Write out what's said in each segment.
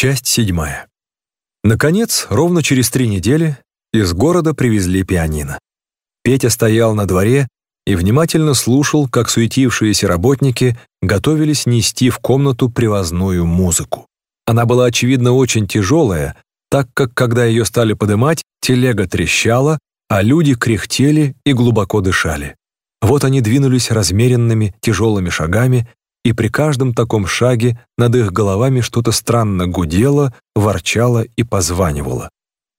Часть седьмая. Наконец, ровно через три недели из города привезли пианино. Петя стоял на дворе и внимательно слушал, как суетившиеся работники готовились нести в комнату привозную музыку. Она была, очевидно, очень тяжелая, так как, когда ее стали подымать, телега трещала, а люди кряхтели и глубоко дышали. Вот они двинулись размеренными, тяжелыми шагами, и при каждом таком шаге над их головами что-то странно гудело, ворчало и позванивало.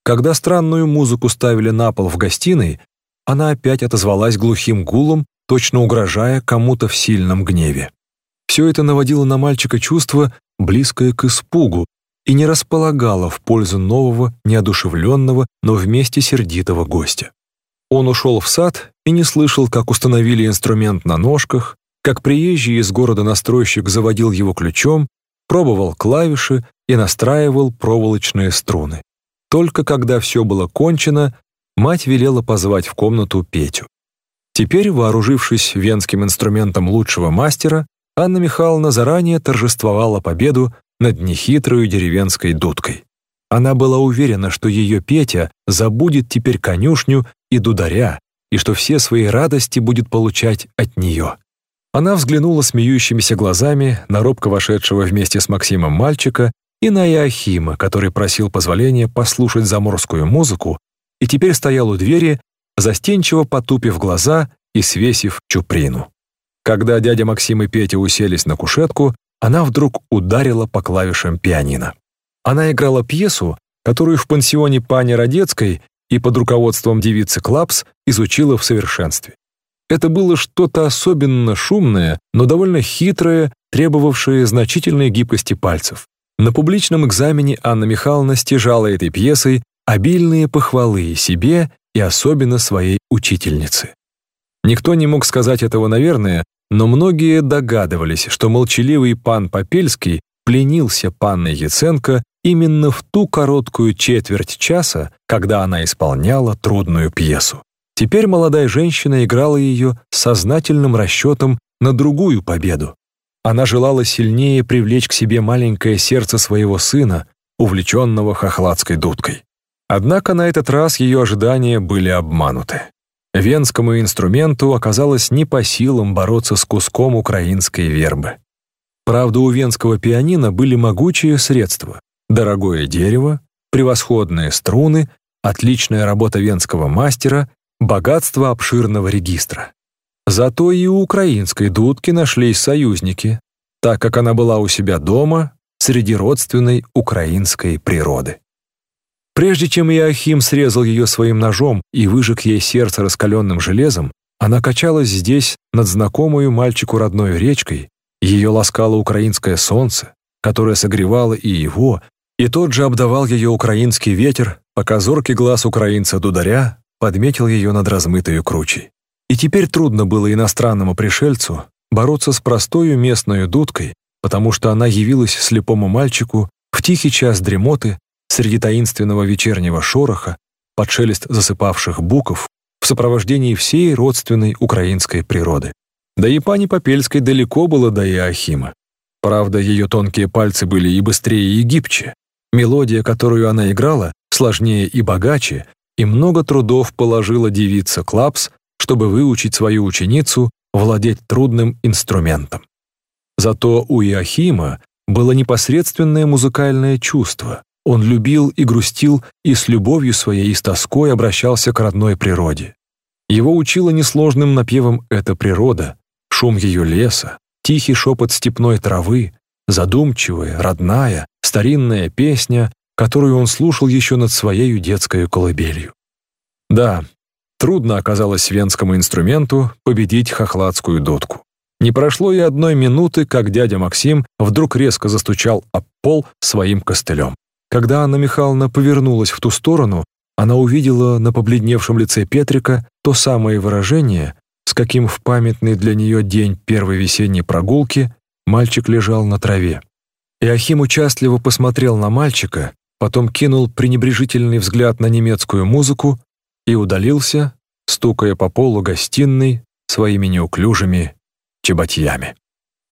Когда странную музыку ставили на пол в гостиной, она опять отозвалась глухим гулом, точно угрожая кому-то в сильном гневе. Все это наводило на мальчика чувство, близкое к испугу, и не располагало в пользу нового, неодушевленного, но вместе сердитого гостя. Он ушел в сад и не слышал, как установили инструмент на ножках, как приезжий из города настройщик заводил его ключом, пробовал клавиши и настраивал проволочные струны. Только когда все было кончено, мать велела позвать в комнату Петю. Теперь, вооружившись венским инструментом лучшего мастера, Анна Михайловна заранее торжествовала победу над нехитрою деревенской дудкой. Она была уверена, что ее Петя забудет теперь конюшню и дударя, и что все свои радости будет получать от нее. Она взглянула смеющимися глазами на робко вошедшего вместе с Максимом мальчика и на Иохима, который просил позволения послушать заморскую музыку и теперь стоял у двери, застенчиво потупив глаза и свесив чуприну. Когда дядя Максим и Петя уселись на кушетку, она вдруг ударила по клавишам пианино. Она играла пьесу, которую в пансионе пани Родецкой и под руководством девицы Клапс изучила в совершенстве. Это было что-то особенно шумное, но довольно хитрое, требовавшее значительной гибкости пальцев. На публичном экзамене Анна Михайловна стяжала этой пьесой обильные похвалы и себе, и особенно своей учительнице. Никто не мог сказать этого, наверное, но многие догадывались, что молчаливый пан Попельский пленился панной Яценко именно в ту короткую четверть часа, когда она исполняла трудную пьесу. Теперь молодая женщина играла ее сознательным расчетом на другую победу. Она желала сильнее привлечь к себе маленькое сердце своего сына, увлеченного хохладской дудкой. Однако на этот раз ее ожидания были обмануты. Венскому инструменту оказалось не по силам бороться с куском украинской вербы. Правда, у венского пианино были могучие средства, дорогое дерево, превосходные струны, отличная работа венского мастера, богатство обширного регистра. Зато и у украинской дудки нашлись союзники, так как она была у себя дома среди родственной украинской природы. Прежде чем Иохим срезал ее своим ножом и выжег ей сердце раскаленным железом, она качалась здесь над знакомую мальчику родной речкой, ее ласкало украинское солнце, которое согревало и его, и тот же обдавал ее украинский ветер, пока зоркий глаз украинца-дударя подметил ее над размытой кручей. И теперь трудно было иностранному пришельцу бороться с простою местной дудкой, потому что она явилась слепому мальчику в тихий час дремоты среди таинственного вечернего шороха, под шелест засыпавших буков, в сопровождении всей родственной украинской природы. Да и пани Попельской далеко было до Иоахима. Правда, ее тонкие пальцы были и быстрее, и гибче. Мелодия, которую она играла, сложнее и богаче, и много трудов положила девица Клапс, чтобы выучить свою ученицу владеть трудным инструментом. Зато у Иохима было непосредственное музыкальное чувство, он любил и грустил, и с любовью своей и с тоской обращался к родной природе. Его учила несложным напевом эта природа, шум ее леса, тихий шепот степной травы, задумчивая, родная, старинная песня, которую он слушал еще над своей детской колыбелью. Да, трудно оказалось венскому инструменту победить хохладскую дудку. Не прошло и одной минуты, как дядя Максим вдруг резко застучал об пол своим костылем. Когда Анна Михайловна повернулась в ту сторону, она увидела на побледневшем лице Петрика то самое выражение, с каким в памятный для нее день первой весенней прогулки мальчик лежал на траве. Иохим участливо посмотрел на мальчика, потом кинул пренебрежительный взгляд на немецкую музыку и удалился, стукая по полу гостиной своими неуклюжими чеботьями.